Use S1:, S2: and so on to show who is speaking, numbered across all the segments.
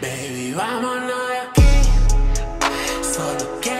S1: Baby, vámonos de aquí. Solo quiero.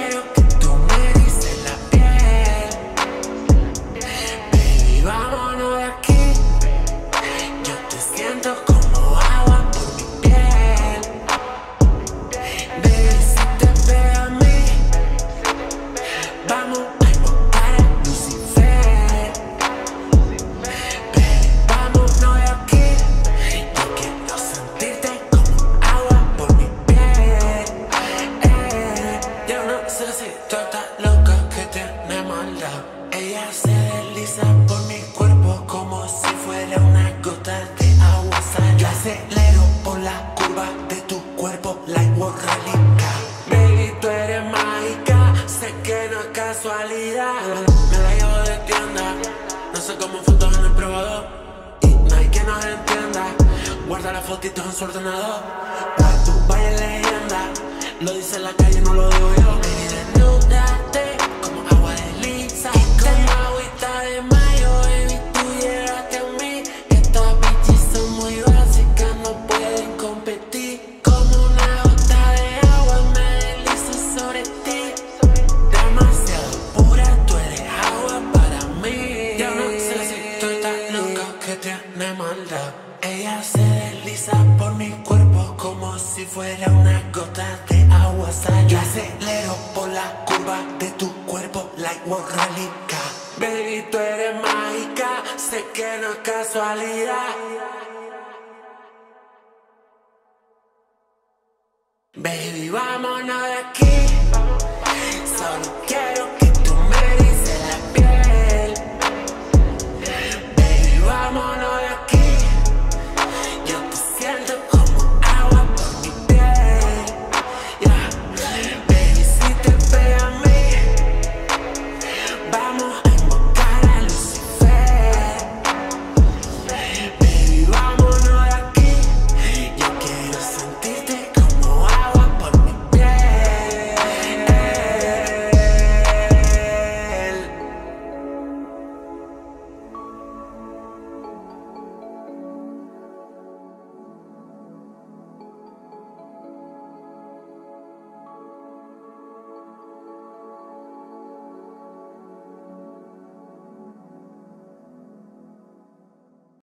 S1: Maldad. Ella se desliza por mi cuerpo como si fuera una gota de agua sal. Yo acelero por la curva de tu cuerpo, like Ralica. Baby, tú eres mágica, sé que no es casualidad. Me la llevo de tienda, no sé cómo fotos en el probador. Y no hay quien nos entienda. Guarda las fotitos en su ordenador. Pa' tu vaya leyenda, lo dice la calle, no lo digo yo. Tiene maldad. Ella se desliza por mi cuerpo como si fuera una gota de agua. Yo acelero por la curva de tu cuerpo, like Ralica. Baby, tú eres mágica, sé que no es casualidad. Baby, vámonos de aquí.